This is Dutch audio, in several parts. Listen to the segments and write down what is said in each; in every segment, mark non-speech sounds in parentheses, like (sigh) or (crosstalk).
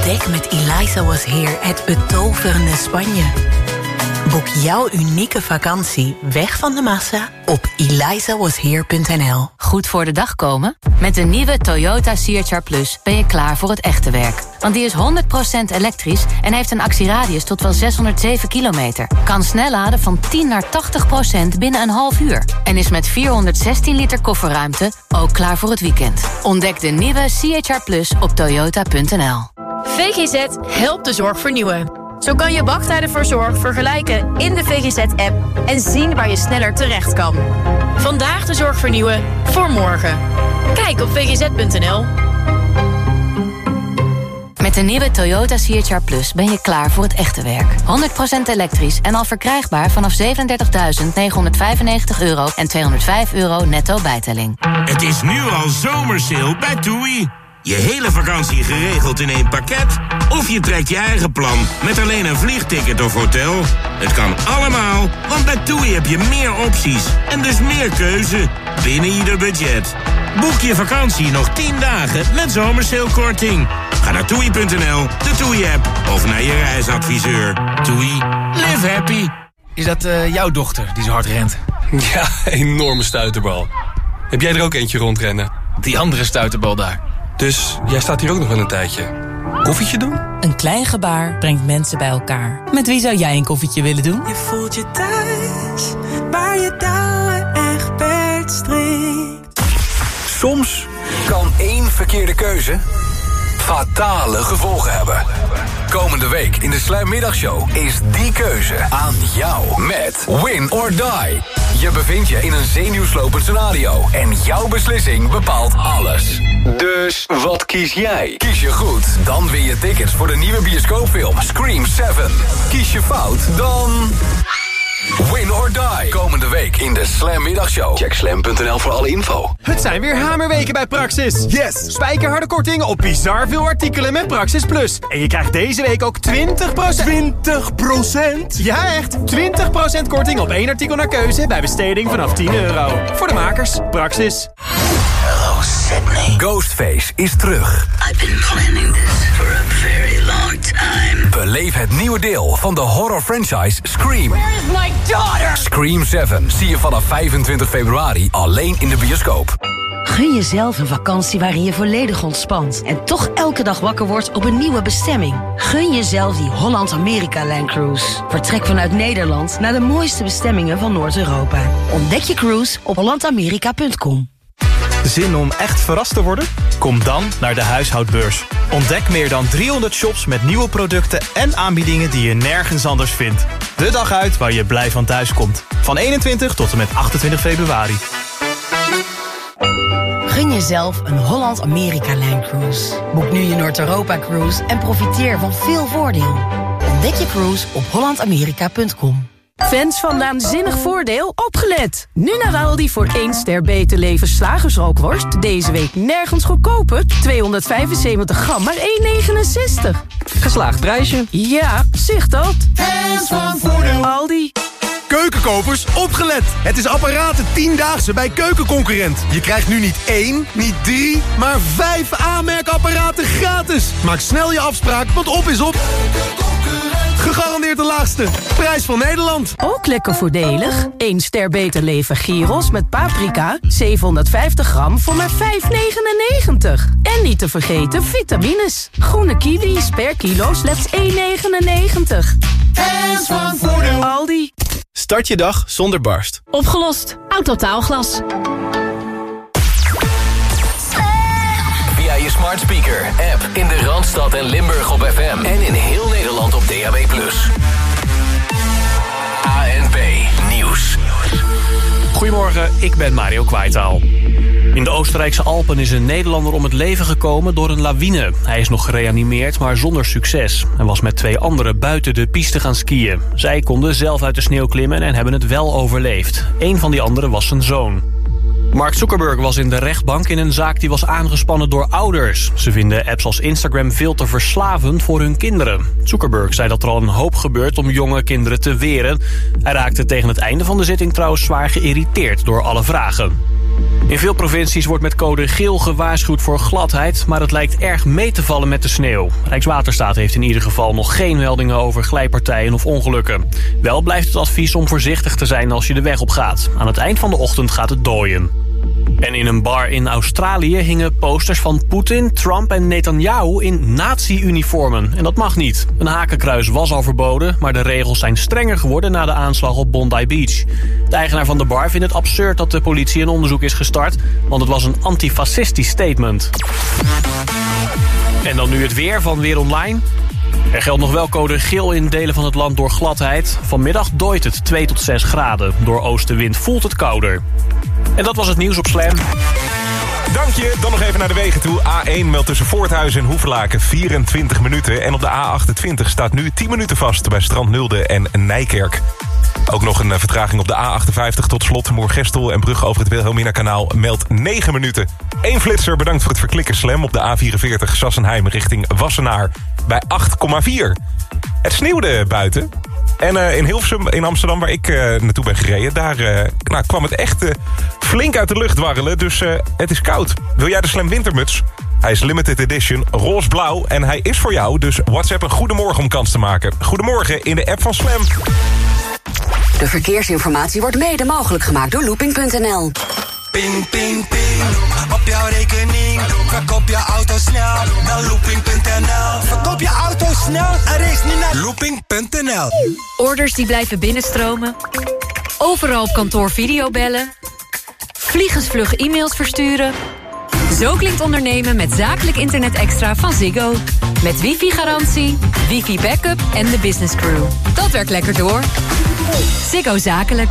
Ontdek met Eliza Was Here het betoverende Spanje. Boek jouw unieke vakantie weg van de massa op elizawasheer.nl. Goed voor de dag komen? Met de nieuwe Toyota CHR Plus ben je klaar voor het echte werk. Want die is 100% elektrisch en heeft een actieradius tot wel 607 kilometer. Kan snel laden van 10 naar 80% binnen een half uur. En is met 416 liter kofferruimte ook klaar voor het weekend. Ontdek de nieuwe CHR Plus op toyota.nl. VGZ helpt de zorg vernieuwen. Zo kan je wachttijden voor zorg vergelijken in de VGZ-app... en zien waar je sneller terecht kan. Vandaag de zorg vernieuwen voor morgen. Kijk op vgz.nl. Met de nieuwe Toyota CHR Plus ben je klaar voor het echte werk. 100% elektrisch en al verkrijgbaar vanaf 37.995 euro en 205 euro netto bijtelling. Het is nu al zomersale bij TUI. Je hele vakantie geregeld in één pakket? Of je trekt je eigen plan met alleen een vliegticket of hotel? Het kan allemaal, want bij TUI heb je meer opties en dus meer keuze binnen ieder budget. Boek je vakantie nog 10 dagen met zomersailkorting. Ga naar toei.nl, de TUI-app of naar je reisadviseur. TUI, live happy. Is dat eh, jouw dochter die zo hard rent? (laughs) Ja, enorme stuiterbal. Heb jij er ook eentje rondrennen? Die andere stuiterbal daar. Dus jij staat hier ook nog wel een tijdje. Koffietje doen? Een klein gebaar brengt mensen bij elkaar. Met wie zou jij een koffietje willen doen? Je voelt je thuis, waar je touwen echt strikt. Soms kan één verkeerde keuze fatale gevolgen hebben. Komende week in de Sluimmiddagshow is die keuze aan jou met Win or Die. Je bevindt je in een zenuwslopend scenario en jouw beslissing bepaalt alles. Dus wat kies jij? Kies je goed, dan win je tickets voor de nieuwe bioscoopfilm Scream 7. Kies je fout, dan... Win or die. Komende week in de Slam Middagshow. Check slam.nl voor alle info. Het zijn weer hamerweken bij Praxis. Yes! Spijkerharde korting op bizar veel artikelen met Praxis Plus. En je krijgt deze week ook 20%... 20%? Ja, echt! 20% korting op één artikel naar keuze bij besteding vanaf 10 euro. Voor de makers, Praxis. Hello Sydney. Ghostface is terug. I've been planning Beleef het nieuwe deel van de horror franchise Scream. Where is my daughter? Scream 7 zie je vanaf 25 februari alleen in de bioscoop. Gun jezelf een vakantie waarin je volledig ontspant... en toch elke dag wakker wordt op een nieuwe bestemming. Gun jezelf die Holland-Amerika-Line Cruise. Vertrek vanuit Nederland naar de mooiste bestemmingen van Noord-Europa. Ontdek je cruise op hollandamerika.com. Zin om echt verrast te worden? Kom dan naar de huishoudbeurs. Ontdek meer dan 300 shops met nieuwe producten en aanbiedingen die je nergens anders vindt. De dag uit waar je blij van thuis komt. Van 21 tot en met 28 februari. Gun jezelf een Holland-Amerika-Line Cruise. Boek nu je Noord-Europa-cruise en profiteer van veel voordeel. Ontdek je cruise op hollandamerika.com. Fans van Naanzinnig Voordeel, opgelet! Nu naar Aldi voor 1 ster beter leven slagersrookworst. Deze week nergens goedkoper. 275 gram, maar 1,69. Geslaagd prijsje. Ja, zicht dat. Fans van Voordeel. Aldi. Keukenkopers, opgelet! Het is apparaten 10-daagse bij Keukenconcurrent. Je krijgt nu niet één, niet drie, maar vijf aanmerkapparaten gratis. Maak snel je afspraak, want op is op. Gegarandeerd de laagste. Prijs van Nederland. Ook lekker voordelig. 1 ster beter leven gyros met paprika. 750 gram voor maar 5,99. En niet te vergeten vitamines. Groene kiwis per kilo slechts 1,99. Fans van Voordeel. Aldi. Start je dag zonder barst. Opgelost. Autotaalglas. Via smart speaker, app in de Randstad en Limburg op FM. En in heel Nederland op DAB+. ANP Nieuws. Goedemorgen, ik ben Mario Kwaitaal. In de Oostenrijkse Alpen is een Nederlander om het leven gekomen door een lawine. Hij is nog gereanimeerd, maar zonder succes. En was met twee anderen buiten de piste gaan skiën. Zij konden zelf uit de sneeuw klimmen en hebben het wel overleefd. Een van die anderen was zijn zoon. Mark Zuckerberg was in de rechtbank in een zaak die was aangespannen door ouders. Ze vinden apps als Instagram veel te verslavend voor hun kinderen. Zuckerberg zei dat er al een hoop gebeurt om jonge kinderen te weren. Hij raakte tegen het einde van de zitting trouwens zwaar geïrriteerd door alle vragen. In veel provincies wordt met code geel gewaarschuwd voor gladheid... maar het lijkt erg mee te vallen met de sneeuw. Rijkswaterstaat heeft in ieder geval nog geen meldingen over glijpartijen of ongelukken. Wel blijft het advies om voorzichtig te zijn als je de weg op gaat. Aan het eind van de ochtend gaat het dooien. En in een bar in Australië hingen posters van Poetin, Trump en Netanyahu in nazi-uniformen. En dat mag niet. Een hakenkruis was al verboden, maar de regels zijn strenger geworden na de aanslag op Bondi Beach. De eigenaar van de bar vindt het absurd dat de politie een onderzoek is gestart, want het was een antifascistisch statement. En dan nu het weer van Weer Online. Er geldt nog wel code geel in delen van het land door gladheid. Vanmiddag dooit het 2 tot 6 graden. Door oostenwind voelt het kouder. En dat was het nieuws op Slam. Dank je. Dan nog even naar de wegen toe. A1 meldt tussen Voorthuizen en Hoevelaken 24 minuten. En op de A28 staat nu 10 minuten vast bij Strand Nulde en Nijkerk. Ook nog een eh, vertraging op de A58 tot slot. Moergestel en brug over het Wilhelmina-kanaal meldt 9 minuten. Eén flitser, bedankt voor het verklikken slam op de A44 Sassenheim richting Wassenaar bij 8,4. Het sneeuwde buiten. En uh, in Hilversum, in Amsterdam, waar ik uh, naartoe ben gereden... daar uh, nou, kwam het echt flink uit de lucht warrelen. Dus het is koud. Wil jij de Slam Wintermuts? Hij is limited edition, roze-blauw en hij is voor jou. Dus WhatsApp een goedemorgen om kans te maken. Goedemorgen in de app van Slam. De verkeersinformatie wordt mede mogelijk gemaakt door looping.nl. Ping, ping, ping. Op jouw rekening. Verkoop je auto snel naar looping.nl. Verkoop je auto snel en race niet naar looping.nl. Orders die blijven binnenstromen. Overal op kantoor videobellen. Vliegensvlug e-mails versturen. Zo klinkt ondernemen met zakelijk internet extra van Ziggo. Met wifi-garantie, wifi-backup en de business crew. Dat werkt lekker door. Ziggo Zakelijk.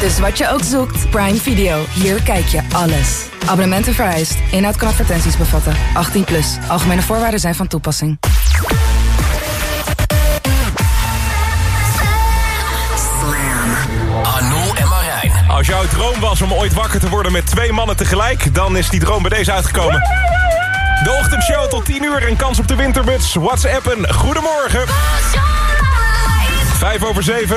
Dus wat je ook zoekt, Prime Video. Hier kijk je alles. Abonnementen vereist. Inhoud kan advertenties bevatten. 18 plus. Algemene voorwaarden zijn van toepassing. En. Als jouw droom was om ooit wakker te worden met twee mannen tegelijk... dan is die droom bij deze uitgekomen. De ochtendshow tot 10 uur en kans op de wintermuts. WhatsAppen. Goedemorgen. 5 over 7.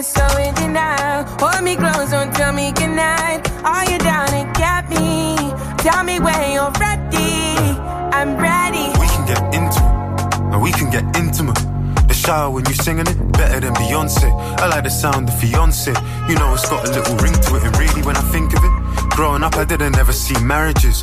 Me so in denial. Hold me close, don't tell me goodnight. Are you down to get me? Tell me when you're ready. I'm ready. We can get into it, and we can get intimate. The shower when you singing it, better than Beyonce. I like the sound of fiance. You know it's got a little ring to it, and really when I think of it, growing up I didn't ever see marriages.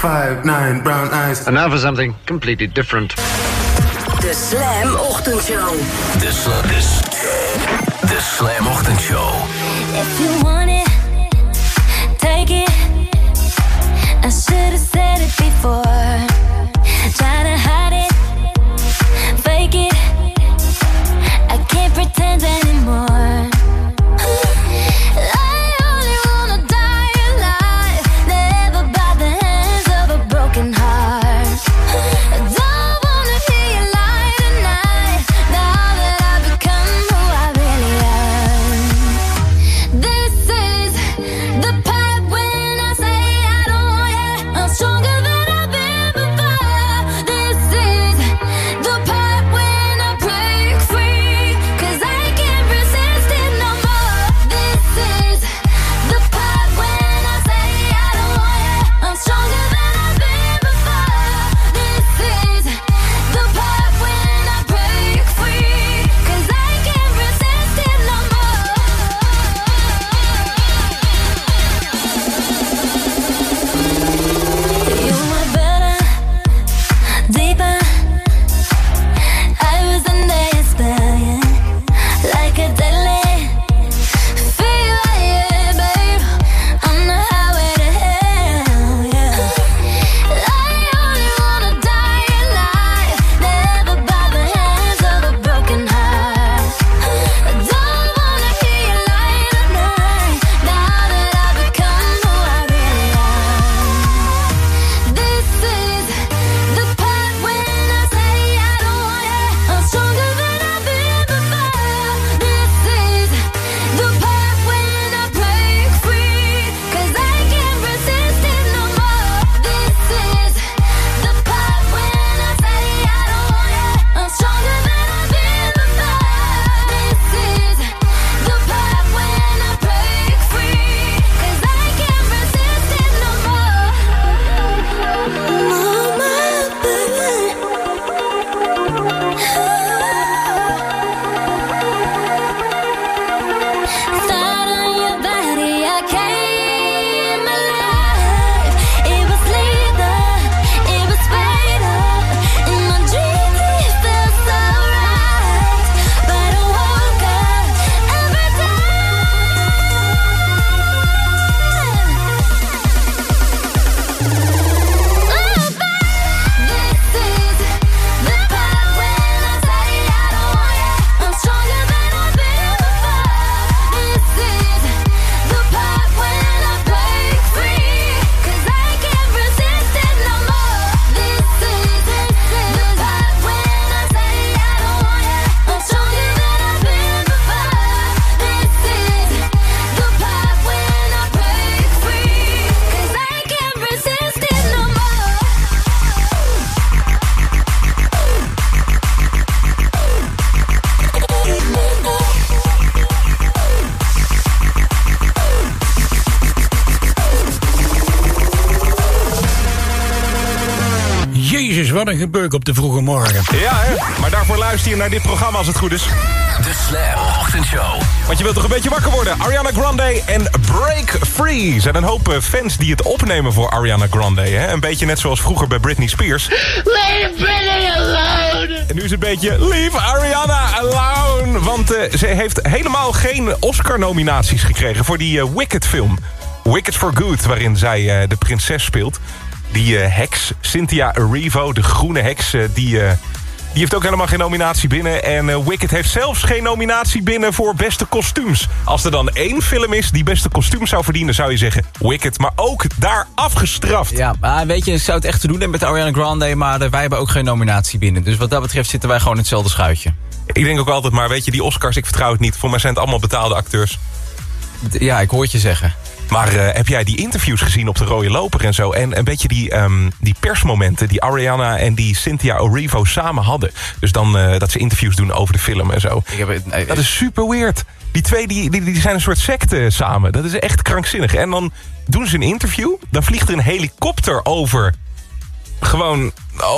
Five nine, brown eyes. And now for something completely different. De Slam Ochtendshow. De, sla, de, s- de Slam Ochtendshow. If you want it, take it. I should have said it before. Try to hide it, fake it. I can't pretend anymore. Op de vroege morgen. Ja, hè? Maar daarvoor luister je naar dit programma als het goed is. De Slam Ochtendshow. Want je wilt toch een beetje wakker worden. Ariana Grande en Break Free. Er zijn een hoop eh, fans die het opnemen voor Ariana Grande. Hè? Een beetje net zoals vroeger bij Britney Spears. Leave Britney alone! En nu is het een beetje Leave Ariana alone. Want eh, ze heeft helemaal geen Oscar-nominaties gekregen voor die eh, Wicked-film. Wicked for Good, waarin zij eh, de prinses speelt. Die eh, heks, Cynthia Erivo, de groene heks, eh, die... eh, die heeft ook helemaal geen nominatie binnen. En Wicked heeft zelfs geen nominatie binnen voor beste kostuums. Als er dan één film is die beste kostuums zou verdienen... zou je zeggen Wicked, maar ook daar afgestraft. Ja, maar weet je, zou het echt te doen hebben met Ariana Grande... maar wij hebben ook geen nominatie binnen. Dus wat dat betreft zitten wij gewoon in hetzelfde schuitje. Ik denk ook altijd maar, weet je, die Oscars, ik vertrouw het niet. Voor mij zijn het allemaal betaalde acteurs. Ja, ik hoor het je zeggen. Maar eh, heb jij die interviews gezien op de rode loper en zo? En een beetje die, ehm, die persmomenten die Ariana en die Cynthia Erivo samen hadden. Dus dan eh, dat ze interviews doen over de film en zo. Ik heb, nee, Dat is super weird. Die twee die, die, die zijn een soort secte samen. Dat is echt krankzinnig. En dan doen ze een interview. Dan vliegt er een helikopter over. Gewoon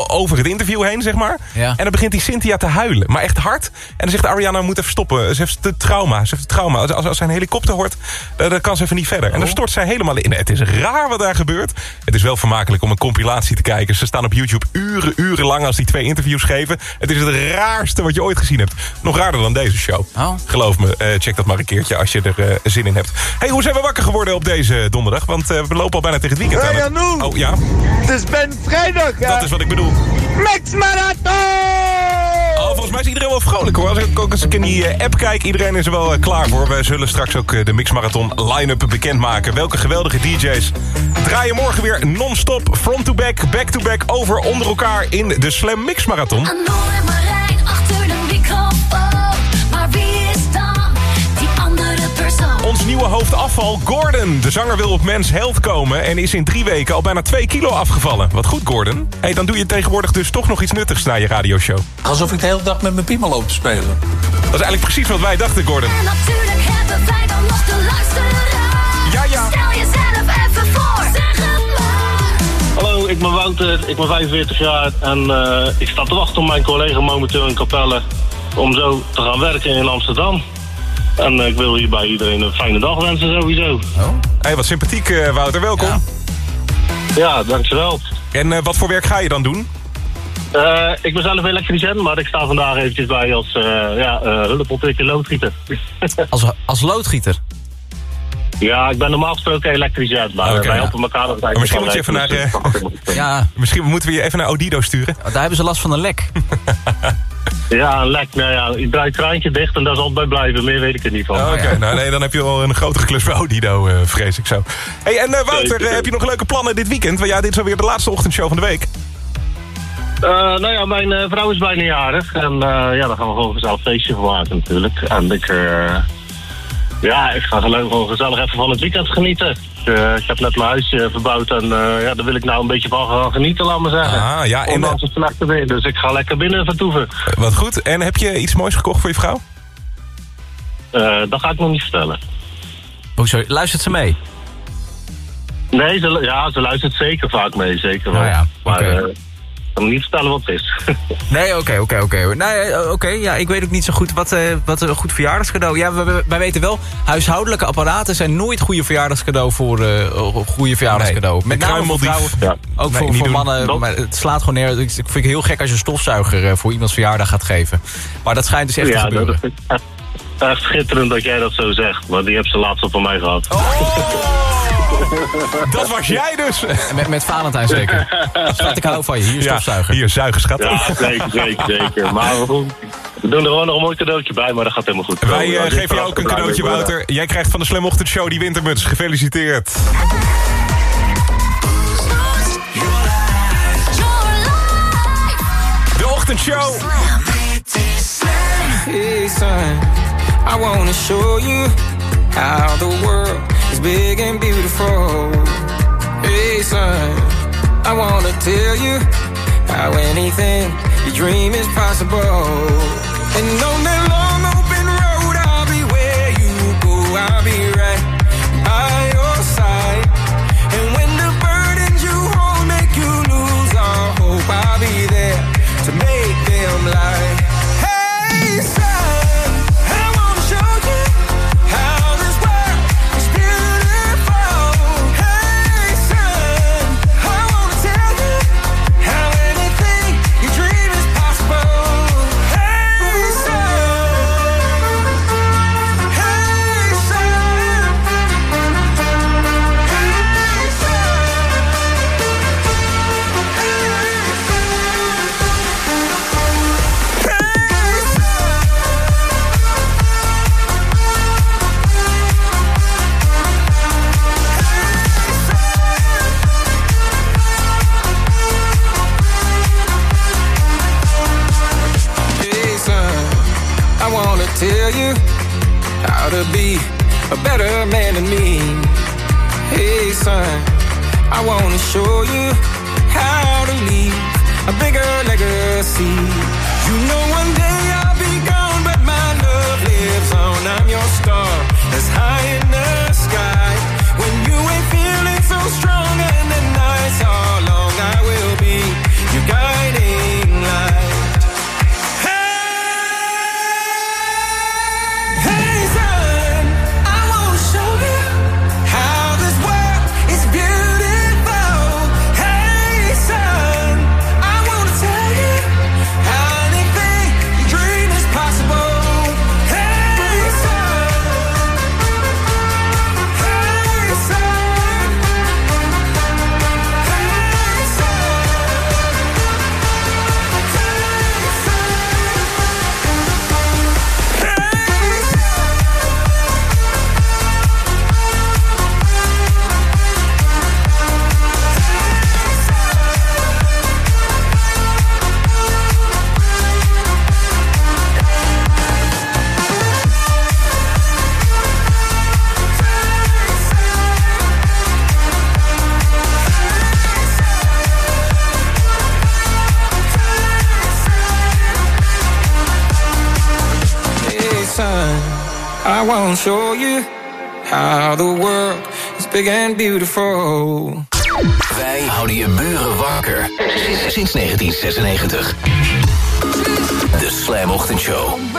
over het interview heen, zeg maar. Ja. En dan begint die Cynthia te huilen. Maar echt hard. En dan zegt Ariana, moet even stoppen. Ze heeft het trauma. Ze heeft het trauma. Als, als, als zij een helikopter hoort, dan, dan kan ze even niet verder. En dan stort zij helemaal in. Het is raar wat daar gebeurt. Het is wel vermakelijk om een compilatie te kijken. Ze staan op YouTube uren, uren lang als die twee interviews geven. Het is het raarste wat je ooit gezien hebt. Nog raarder dan deze show. Oh. Geloof me, eh, check dat maar een keertje als je er eh, zin in hebt. hey, hoe zijn we wakker geworden op deze donderdag? Want eh, we lopen al bijna tegen het weekend Hey, aan. Anouk! Oh ja, Het is Ben Vrijdag, hè? dat is wat ik bedoel. Max Marathon! Oh, volgens mij is iedereen wel vrolijk hoor. Als ik ook eens in die eh, app kijk, iedereen is er wel eh, klaar voor. We zullen straks ook eh, de Mixmarathon line-up bekendmaken. Welke geweldige DJ's draaien morgen weer non-stop, front-to-back, back-to-back, over onder elkaar in de Slam Mixmarathon. Anouk en Marijn achter de microfoon. Maar wie nieuwe hoofdafval, Gordon. De zanger wil op Mens Health komen en is in drie weken al bijna twee kilo afgevallen. Wat goed, Gordon. hey, dan doe je tegenwoordig dus toch nog iets nuttigs na je radioshow. Alsof ik de hele dag met mijn piemel loop te spelen. Dat is eigenlijk precies wat wij dachten, Gordon. En natuurlijk hebben wij dan nog de luisteraar. Ja, ja. Stel jezelf even voor. Zeg het maar. Hallo, ik ben Wouter, ik ben 45 jaar en eh, ik sta te wachten op mijn collega momenteel in Capelle om zo te gaan werken in Amsterdam. En eh, ik wil hierbij iedereen een fijne dag wensen sowieso. hey, wat sympathiek, eh, Wouter. Welkom. Ja, dankjewel. En eh, wat voor werk ga je dan doen? Eh, ik ben zelf elektricien, maar ik sta vandaag eventjes bij als uh, ja, uh, loodgieter. (laughs) Als, als loodgieter? Ja, ik ben normaal gesproken elektricien, maar wij ja. helpen elkaar altijd. Maar misschien moet je even naar, Ja, (laughs) Misschien moeten we je even naar Odido sturen. daar hebben ze last van een lek. (laughs) Ja, een lek. Nou ja, ik draai het kraantje dicht en daar zal het bij blijven. Meer weet ik er niet van. Oh, Oké, nou nee, dan heb je wel een grotere klus voor Odido, eh, vrees ik zo. hey, en eh, Wouter, Zeker. eh, heb je nog leuke plannen dit weekend? Want ja, dit is alweer de laatste ochtendshow van de week. Eh, nou ja, mijn eh, vrouw is bijna jarig. En eh, ja, daar gaan we gewoon een gezellig feestje van maken natuurlijk. En ik, eh, ja, ik ga gewoon gezellig even van het weekend genieten. Eh, ik heb net mijn huis eh, verbouwd en eh, ja, daar wil ik nou een beetje van gaan genieten, laat maar zeggen. Ah, ja, en, Ondanks het slechte weer, dus ik ga lekker binnen vertoeven. Eh, wat goed. En heb je iets moois gekocht voor je vrouw? Eh, dat ga ik nog niet vertellen. Oh, sorry. Luistert ze mee? Nee, ze, ja, ze luistert zeker vaak mee, zeker wel. Nou ja, maar eh, kan niet vertellen wat het is. (laughs) Nee, oké, oké, oké. Nee, eh, oké, ja, ik weet ook niet zo goed wat, eh, wat een goed verjaardagscadeau. Ja, wij, weten wel, huishoudelijke apparaten zijn nooit goede verjaardagscadeau voor eh goede verjaardagscadeau. Nee, Met name voor vrouwen, Ja. ook Nee, voor, voor mannen. Maar het slaat gewoon neer. Ik ik vind het heel gek als je een stofzuiger eh, voor iemands verjaardag gaat geven. Maar dat schijnt dus echt te ja, gebeuren. dat is echt, echt schitterend dat jij dat zo zegt. Maar die heb ze laatst op van mij gehad. (laughs) (laughs) Dat was jij dus! Met, met Valentijn zeker. Schat, ik hou van je. Hier, Ja, stofzuiger. hier, zuigen, schat. Ja, zeker, zeker, zeker. Maar we, doen- we doen er gewoon nog een mooi cadeautje bij, maar dat gaat helemaal goed. Wij eh, geven jou ook een cadeautje, Wouter. Jij krijgt van de Slam Ochtendshow die wintermuts. Gefeliciteerd. De ochtendshow. Hey son, I wanna show you how the world is big and beautiful. Hey son, I wanna tell you how anything you dream is possible. And on that to be a better man than me. Hey, son, I want to show you how to leave a bigger legacy. You know, one day I'll be gone, but my love lives on. I'm your star, as high enough. I won't show you how the world is big and beautiful. Wij houden je buren wakker. Sinds 1996. De Slam Ochtendshow.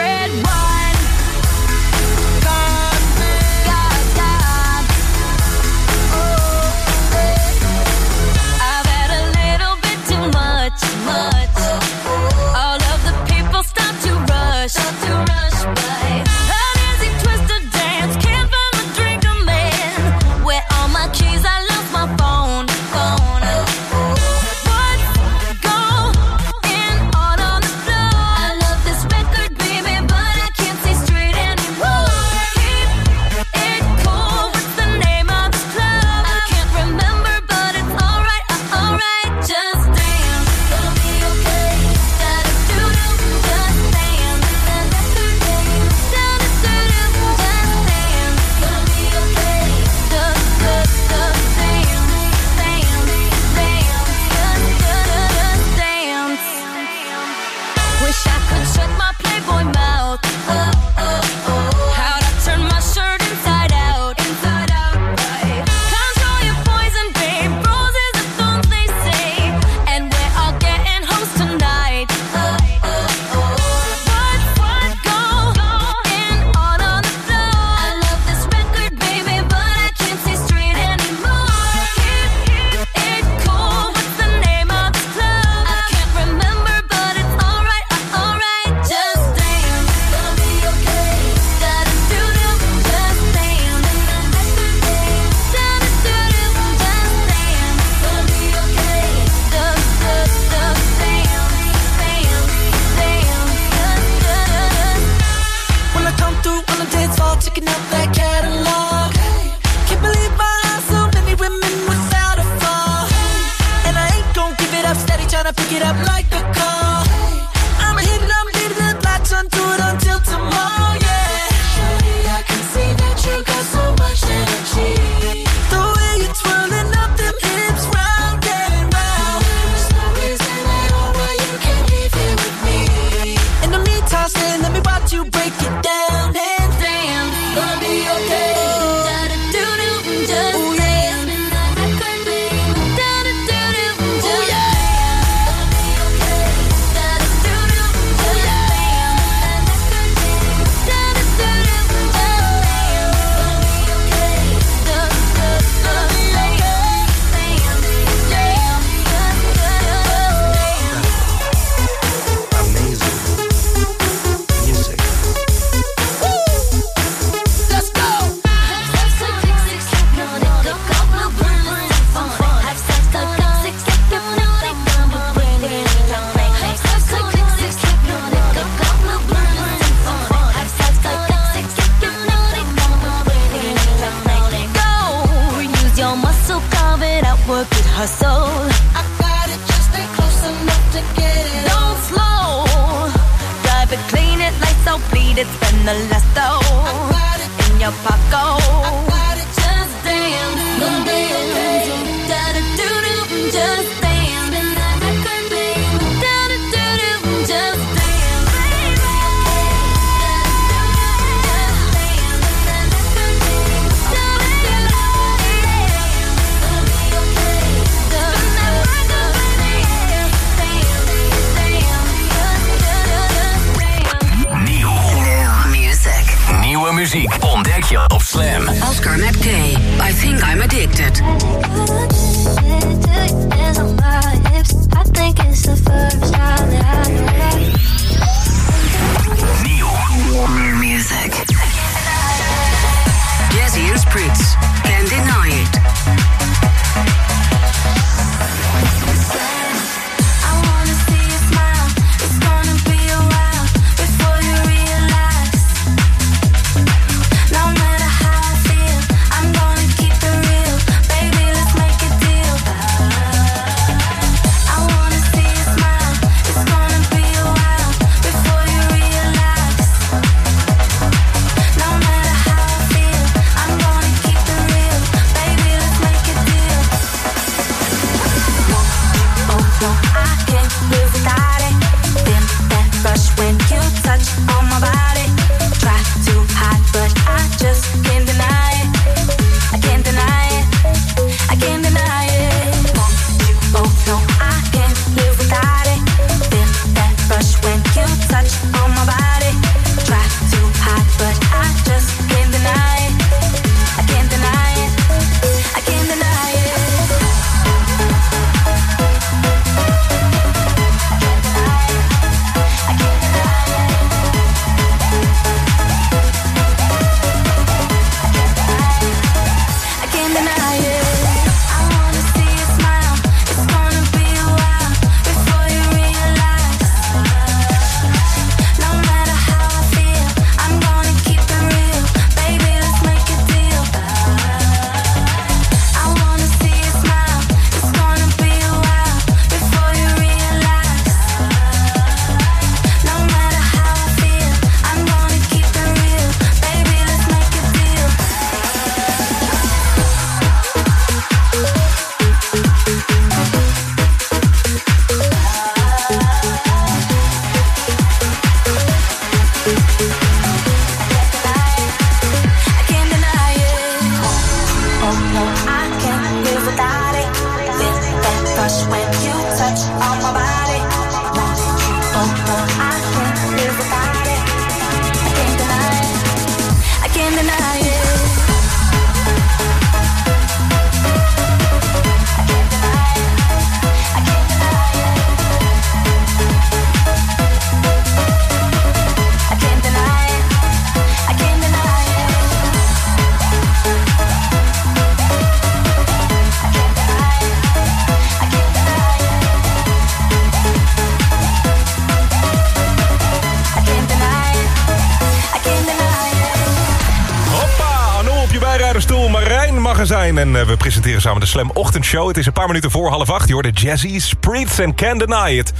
Presenteren samen de Slam Ochtendshow. Het is een paar minuten voor half acht. Je hoort de Jazzy, Spritz en Can Deny It.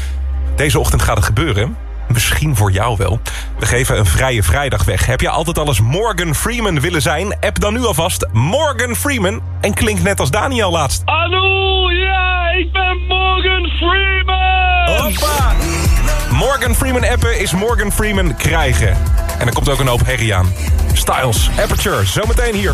Deze ochtend gaat het gebeuren. Misschien voor jou wel. We geven een vrije vrijdag weg. Heb je altijd al eens Morgan Freeman willen zijn? App dan nu alvast Morgan Freeman. En klink net als Daniel laatst. Anul, ja, ik ben Morgan Freeman! Hoppa! Morgan Freeman appen is Morgan Freeman krijgen. En er komt ook een hoop herrie aan. Styles, Aperture, zometeen hier.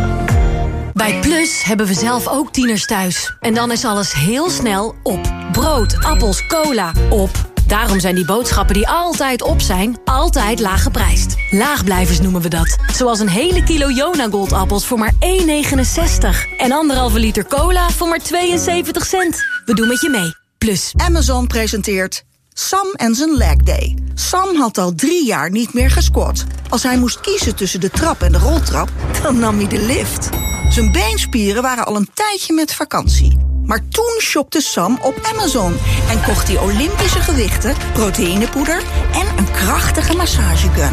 Bij Plus hebben we zelf ook tieners thuis. En dan is alles heel snel op. Brood, appels, cola, op. Daarom zijn die boodschappen die altijd op zijn, altijd laag geprijsd. Laagblijvers noemen we dat. Zoals een hele kilo Jona Goldappels voor maar 1,69. En anderhalve liter cola voor maar 72 cent. We doen met je mee. Plus. Amazon presenteert Sam en zijn leg day. Sam had al drie jaar niet meer gesquat. Als hij moest kiezen tussen de trap en de roltrap, dan nam hij de lift. Zijn beenspieren waren al een tijdje met vakantie. Maar toen shopte Sam op Amazon en kocht hij Olympische gewichten, proteïnepoeder en een krachtige massagegun.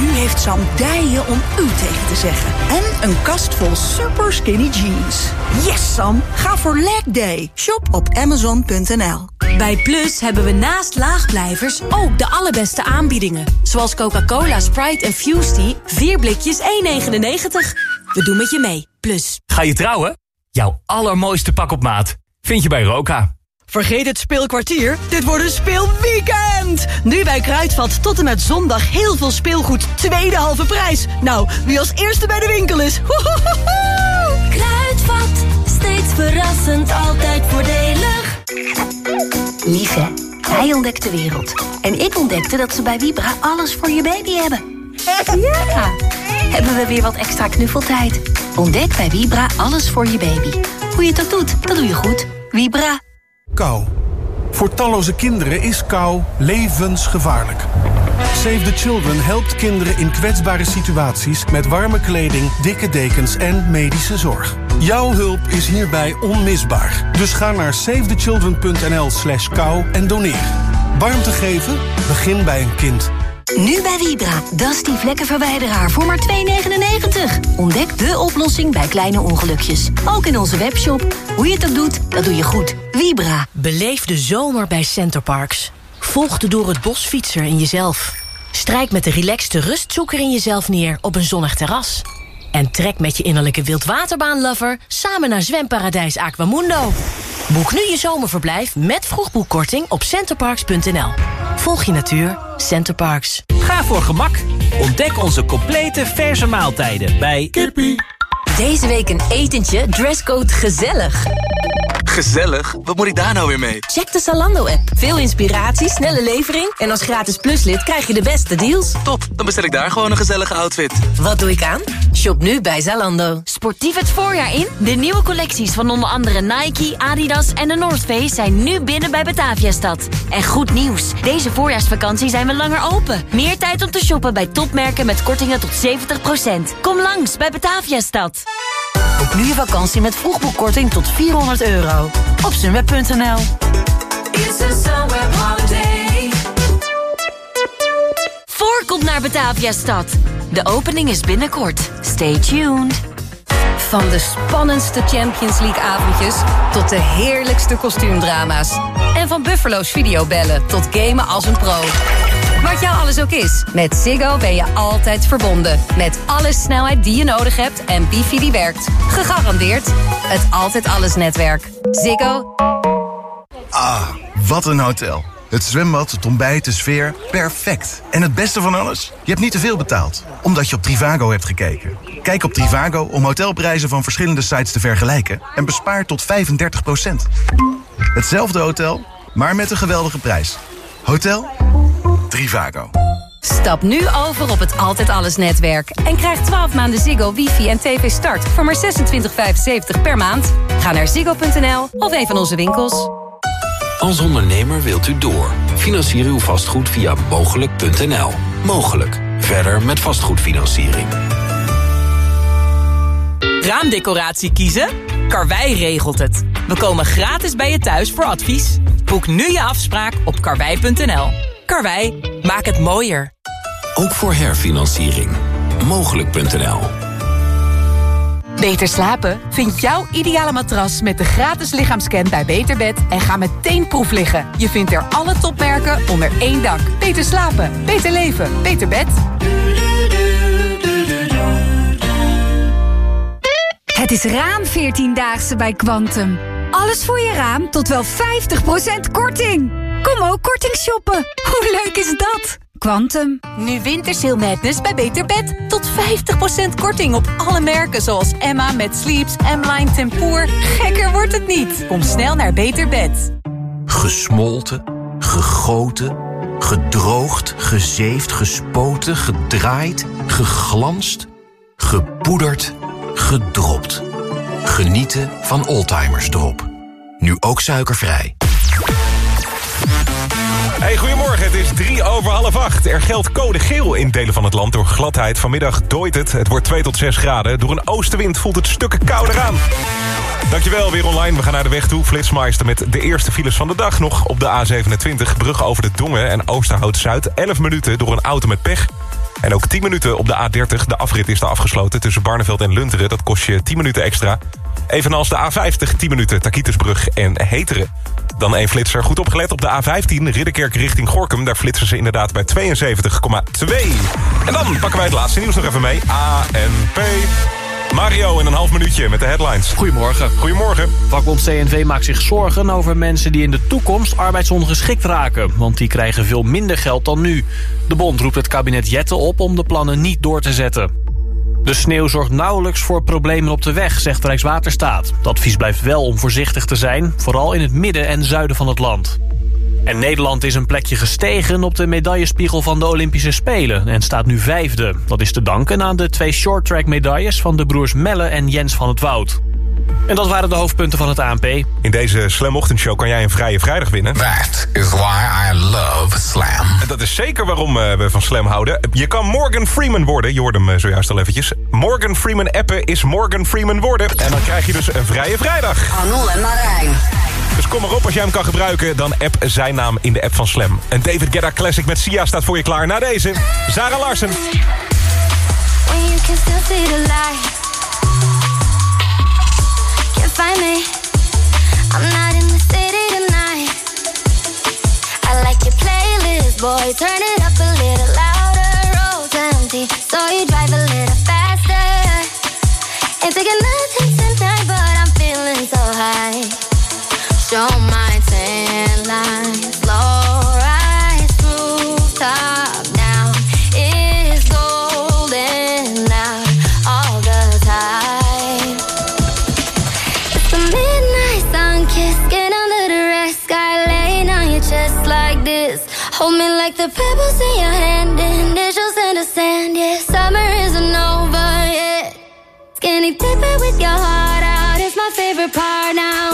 Nu heeft Sam dijen om u tegen te zeggen. En een kast vol super skinny jeans. Yes, Sam! Ga voor leg day. Shop op amazon.nl. Bij Plus hebben we naast laagblijvers ook de allerbeste aanbiedingen. Zoals Coca-Cola, Sprite en Fusty. 4 blikjes 1,99. We doen met je mee. Plus. Ga je trouwen? Jouw allermooiste pak op maat vind je bij Roka. Vergeet het speelkwartier, dit wordt een speelweekend! Nu bij Kruidvat tot en met zondag heel veel speelgoed, tweede halve prijs. Nou, wie als eerste bij de winkel is! Kruidvat, steeds verrassend, altijd voordelig. Lief hè? Hij ontdekt de wereld. En ik ontdekte dat ze bij Vibra alles voor je baby hebben. Ja! Hebben we weer wat extra knuffeltijd. Ontdek bij Vibra alles voor je baby. Hoe je ook doet, dat doe je goed. Vibra. Kou. Voor talloze kinderen is kou levensgevaarlijk. Save the Children helpt kinderen in kwetsbare situaties... met warme kleding, dikke dekens en medische zorg. Jouw hulp is hierbij onmisbaar. Dus ga naar savethechildren.nl slash kou en doneer. Warmte geven? Begin bij een kind. Nu bij Vibra. Dusty vlekkenverwijderaar voor maar 2,99. Ontdek de oplossing bij kleine ongelukjes. Ook in onze webshop. Hoe je het ook doet, dat doe je goed. Vibra. Beleef de zomer bij Centerparks. Volg de door het bos fietser in jezelf. Strijk met de relaxte rustzoeker in jezelf neer op een zonnig terras. En trek met je innerlijke wildwaterbaanlover samen naar zwemparadijs Aquamundo. Boek nu je zomerverblijf met vroegboekkorting op centerparks.nl. Volg je natuur, Centerparks. Ga voor gemak. Ontdek onze complete verse maaltijden bij Kippie. Deze week een etentje, dresscode gezellig. Gezellig? Wat moet ik daar nou weer mee? Check de Zalando-app. Veel inspiratie, snelle levering... en als gratis pluslid krijg je de beste deals. Top, dan bestel ik daar gewoon een gezellige outfit. Wat doe ik aan? Shop nu bij Zalando. Sportief het voorjaar in? De nieuwe collecties van onder andere Nike, Adidas en de North Face... zijn nu binnen bij Bataviastad. En goed nieuws, deze voorjaarsvakantie zijn we langer open. Meer tijd om te shoppen bij topmerken met kortingen tot 70%. Kom langs bij Bataviastad. Boek nu je vakantie met vroegboekkorting tot 400 euro. Op sunweb.nl Voor komt naar Bataviastad. De opening is binnenkort. Stay tuned. Van de spannendste Champions League avondjes tot de heerlijkste kostuumdrama's. En van Buffalo's videobellen tot gamen als een pro. Wat jou alles ook is, met Ziggo ben je altijd verbonden. Met alle snelheid die je nodig hebt en wifi die werkt. Gegarandeerd het Altijd Alles netwerk. Ziggo. Ah, wat een hotel. Het zwembad, het ontbijt, de sfeer, perfect. En het beste van alles? Je hebt niet te veel betaald, omdat je op Trivago hebt gekeken. Kijk op Trivago om hotelprijzen van verschillende sites te vergelijken... en bespaar tot 35% Hetzelfde hotel, maar met een geweldige prijs. Hotel Trivago. Stap nu over op het Altijd Alles netwerk. En krijg 12 maanden Ziggo, wifi en tv start voor maar 26,75 per maand. Ga naar ziggo.nl of een van onze winkels. Als ondernemer wilt u door. Financier uw vastgoed via mogelijk.nl. Mogelijk. Verder met vastgoedfinanciering. Raamdecoratie kiezen? Karwei regelt het. We komen gratis bij je thuis voor advies. Boek nu je afspraak op karwei.nl. Karwei, maak het mooier. Ook voor herfinanciering. Mogelijk.nl. Beter slapen? Vind jouw ideale matras met de gratis lichaamscan bij Beterbed en ga meteen proef liggen. Je vindt er alle topmerken onder één dak. Beter slapen, beter leven, beter bed. Het is raam 14-daagse bij Quantum. Alles voor je raam tot wel 50% korting. Kom ook korting shoppen. Hoe leuk is dat? Quantum. Nu Wintersale Madness bij Beter Bed. Tot 50% korting op alle merken zoals Emma met Sleeps, M-Line Tempoor. Gekker wordt het niet. Kom snel naar Beter Bed. Gesmolten, gegoten, gedroogd, gezeefd, gespoten, gedraaid, geglanst, gepoederd, gedropt. Genieten van Oldtimers Drop. Nu ook suikervrij. Hey, goedemorgen, het is drie over half acht. Er geldt code geel in delen van het land door gladheid. Vanmiddag dooit het. Het wordt 2 tot 6 graden. Door een oostenwind voelt het stukken kouder aan. Dankjewel, weer online. We gaan naar de weg toe. Flitsmeister met de eerste files van de dag nog op de A27. Brug over de Dongen en Oosterhout-Zuid. 11 minuten door een auto met pech. En ook 10 minuten op de A30. De afrit is daar afgesloten tussen Barneveld en Lunteren. Dat kost je 10 minuten extra. Evenals de A50, 10 minuten, Takitusbrug en Heteren. Dan een flitser. Goed opgelet op de A15, Ridderkerk richting Gorkum. Daar flitsen ze inderdaad bij 72,2. En dan pakken wij het laatste nieuws nog even mee. ANP. Mario in een half minuutje met de headlines. Goedemorgen. Goedemorgen. Vakbond CNV maakt zich zorgen over mensen die in de toekomst arbeidsongeschikt raken. Want die krijgen veel minder geld dan nu. De bond roept het kabinet Jetten op om de plannen niet door te zetten. De sneeuw zorgt nauwelijks voor problemen op de weg, zegt Rijkswaterstaat. Het advies blijft wel om voorzichtig te zijn, vooral in het midden en zuiden van het land. En Nederland is een plekje gestegen op de medaillespiegel van de Olympische Spelen... en staat nu vijfde. Dat is te danken aan de twee shorttrack medailles van de broers Melle en Jens van het Woud. En dat waren de hoofdpunten van het ANP. In deze Slam Ochtendshow kan jij een vrije vrijdag winnen. That is why I love Slam. En dat is zeker waarom eh, we van Slam houden. Je kan Morgan Freeman worden. Je hoorde hem eh, zojuist al eventjes. Morgan Freeman appen is Morgan Freeman worden. En dan krijg je dus een vrije vrijdag. Anul en Marijn. Dus kom maar op als jij hem kan gebruiken. Dan app zijn naam in de app van Slam. Een David Guetta Classic met Sia staat voor je klaar. Na deze, Sarah Larsen. When you can still see the light. Find me. I'm not in the city tonight. I like your playlist, boy. Turn it up a little louder. Road's empty, so you drive a little faster. Ain't taking nothing tonight, but I'm feeling so high. Show my tan line, Dipping with your heart out is my favorite part. Now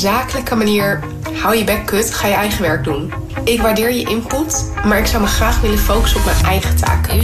zakelijke manier: hou je bek kut, ga je eigen werk doen? Ik waardeer je input, maar ik zou me graag willen focussen op mijn eigen taken.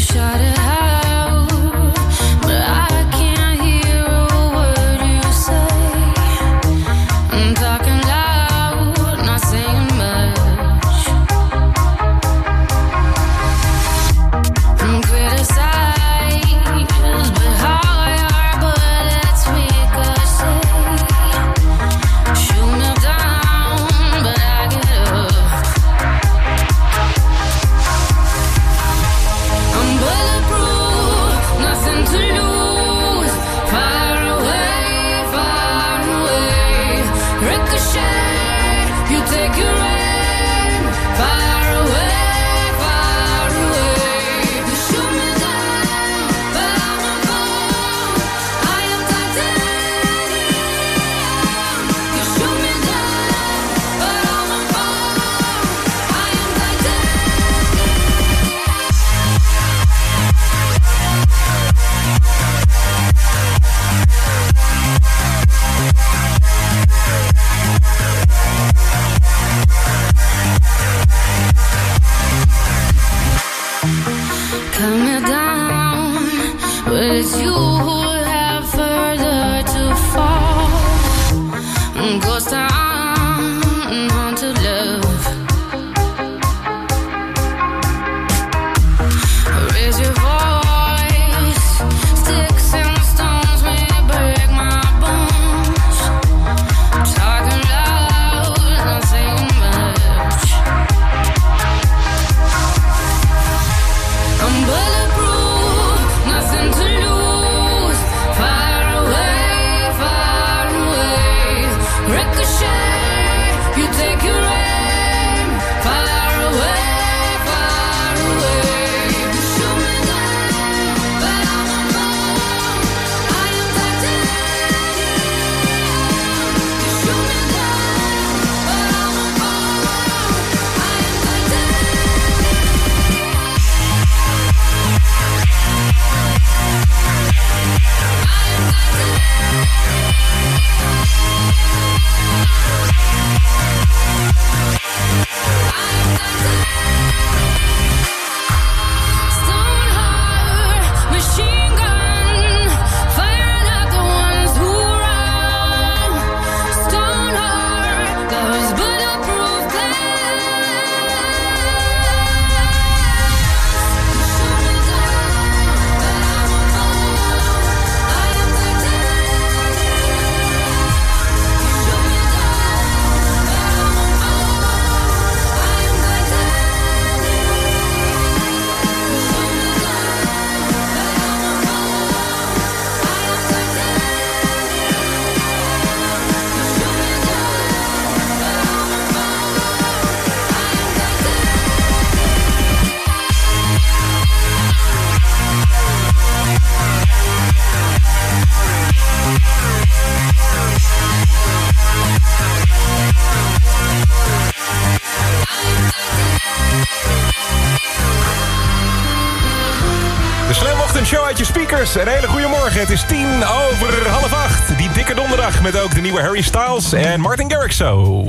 Harry Styles en Martin Garrix zo.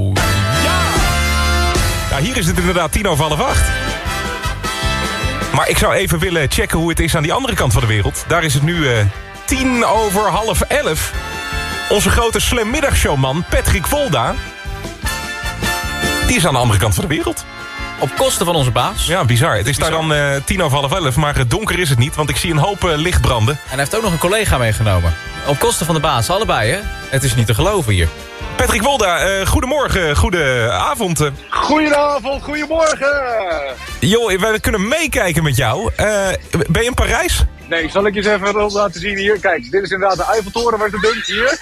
Ja! Nou, hier is het inderdaad tien over half acht. Maar ik zou even willen checken hoe het is aan die andere kant van de wereld. Daar is het nu eh, tien over half elf. Onze grote slam middagshowman Patrick Volda... die is aan de andere kant van de wereld. Op kosten van onze baas. Ja, bizar. Het is daar dan eh, tien over half elf, maar het donker is het niet... want ik zie een hoop eh, licht branden. En hij heeft ook nog een collega meegenomen. Op kosten van de baas, allebei hè. Het is niet te geloven hier. Patrick Wolda, eh goedemorgen, goede avond. Goedenavond, goedemorgen. Joh, wij kunnen meekijken met jou. Eh, ben je in Parijs? Nee, zal ik je eens even rond laten zien hier. Kijk, dit is inderdaad de Eiffeltoren waar het ding hier.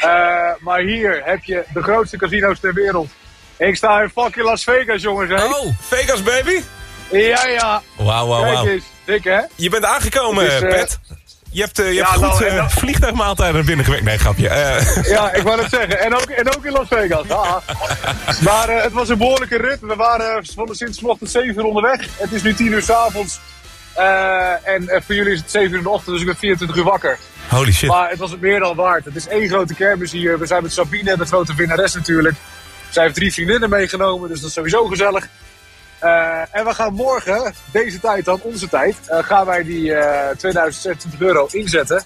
Eh, maar hier heb je de grootste casino's ter wereld. Ik sta in fucking Las Vegas, jongens. Hè? Oh, Vegas, baby? Ja, ja. Wauw, wauw, Kijk wauw. eens, dik hè? Je bent aangekomen, is, eh, Pet. Je hebt, eh, je ja, hebt goed nou, dan- vliegtuigmaaltijden naar binnen gewerkt. Nee, grapje. (laughs) Ja, ik wou het zeggen. En ook, en ook in Las Vegas. haha. Maar eh, het was een behoorlijke rit. We waren van sinds vanochtend 7 uur onderweg. Het is nu 10 uur s'avonds. avonds. en voor jullie is het 7 uur in de ochtend, dus ik ben 24 uur wakker. Holy shit. Maar het was het meer dan waard. Het is één grote kermis hier. We zijn met Sabine, de grote winnares natuurlijk. Zij heeft drie vriendinnen meegenomen, dus dat is sowieso gezellig. Eh, en we gaan morgen, deze tijd dan, onze tijd, eh, gaan wij die eh 2026 euro inzetten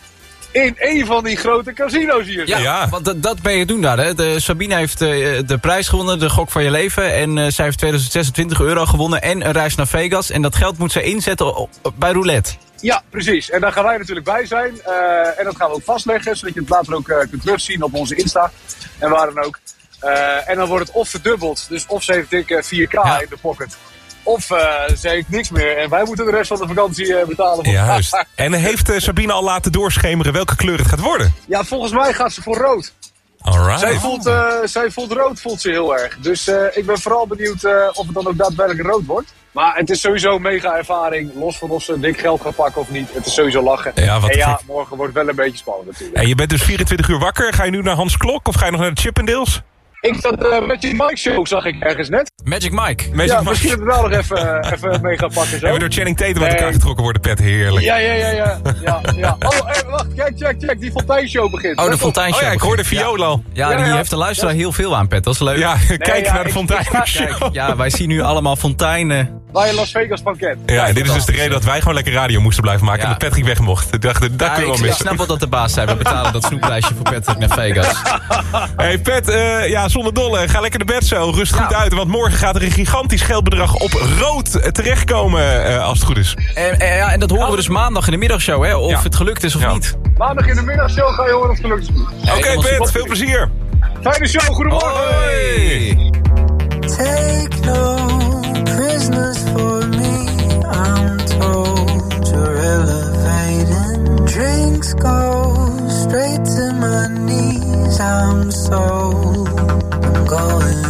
in een van die grote casino's hier. Ja, want dat, ben je doen daar. Hè. De, Sabine heeft eh, de prijs gewonnen, de gok van je leven. En eh, zij heeft 2026 euro gewonnen en een reis naar Vegas. En dat geld moet ze inzetten op- op- bij roulette. Ja, precies. En daar gaan wij natuurlijk bij zijn. Eh, en dat gaan we ook vastleggen, zodat je het later ook eh, kunt terugzien op onze Insta. En waar dan ook. Eh, en dan wordt het of verdubbeld. Dus of ze heeft dikke 4K in de pocket. Of eh, ze heeft niks meer. En wij moeten de rest van de vakantie eh, betalen. Voor Juist. (laughs) En heeft eh, Sabine al laten doorschemeren welke kleur het gaat worden? Ja, volgens mij gaat ze voor rood. Alright. Zij voelt, eh, zij voelt rood voelt ze heel erg. Dus eh, ik ben vooral benieuwd eh, of het dan ook daadwerkelijk rood wordt. Maar het is sowieso een mega ervaring. Los van of ze dik geld gaan pakken of niet. Het is sowieso lachen. Ja, wat en ja, morgen wordt wel een beetje spannend natuurlijk. En je bent dus 24 uur wakker. Ga je nu naar Hans Klok of ga je nog naar de Chippendales? Ik zat uh, met je Mike show, zag ik ergens net. Magic Mike. Magic ja, Mike. misschien dat we daar nog even, eh, even mee gaan pakken. Zo. Even door Channing Tatum uit elkaar getrokken worden, Pet. Heerlijk. Ja, ja, ja, ja. ja, ja. Oh, eh, wacht, kijk, check, check. Die fonteinshow begint. Oh, de fonteinshow. Oh ja, ik hoorde begint. viool al. Ja, Ja, die ja. heeft de luisteraar heel veel aan, Pet. Dat is leuk. Ja, (laughs) kijk ja, naar de ik- fontein. ik ga- Kijk, ja, wij zien nu allemaal fonteinen. Waar je Las Vegas van kent. Ja, en dit is dus de reden dat wij gewoon lekker radio moesten blijven maken. Ja. En dat Patrick weg mocht. Ik dacht, dat Ja, kunnen we ik, wel ik missen. snap wel dat de baas zei, we betalen dat snoepreisje voor Patrick naar Vegas. (laughs) Hey Pet, eh, ja, zonder dolle, ga lekker naar bed zo. Rust goed uit, want morgen gaat er een gigantisch geldbedrag op rood terechtkomen, eh, als het goed is. En, en, ja, en dat horen we dus maandag in de middagshow, hè, of Ja. het gelukt is of Ja. niet. Maandag in de middagshow ga je horen of het gelukt is. Oké super. veel plezier. Fijne show, goedemorgen. Hoi. Drinks go straight to my knees. I'm so, I'm going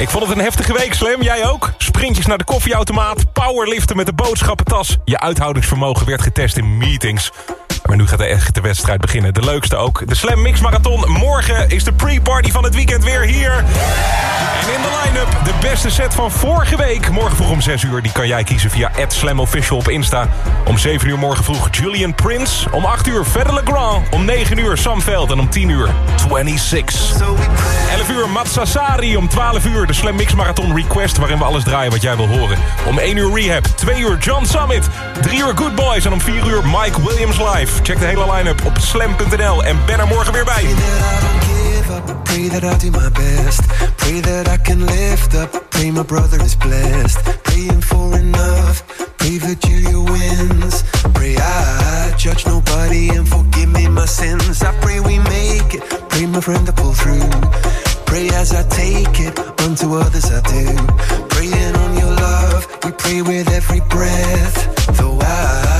Ik vond het een heftige week, Slim. Jij ook? Sprintjes naar de koffieautomaat, powerliften met de boodschappentas. Je uithoudingsvermogen werd getest in meetings. Maar nu gaat de echte wedstrijd beginnen. De leukste ook. De Slam Mix Marathon. Morgen is de pre-party van het weekend weer hier. En in de line-up de beste set van vorige week. Morgen vroeg om 6 uur. Die kan jij kiezen via @slamofficial op Insta. Om 7 uur morgen vroeg Julian Prince. Om 8 uur Fedde Legrand. Om 9 uur Sam Veld. En om 10 uur 26. 11 uur Matsasari. Om 12 uur de Slam Mix Marathon Request. Waarin we alles draaien wat jij wil horen. Om 1 uur Rehab. 2 uur John Summit. 3 uur Good Boys. En om 4 uur Mike Williams Live. Check de hele line-up op slam.nl. En ben er morgen weer bij. Pray that I do my best. Pray that I can lift up. Pray my brother is blessed. Praying for enough. Pray that Julia wins. Pray I judge nobody and forgive me my sins. I pray we make it. Pray my friend to pull through. Pray as I take it. Unto others I do. Praying on your love. We pray with every breath. Though I'm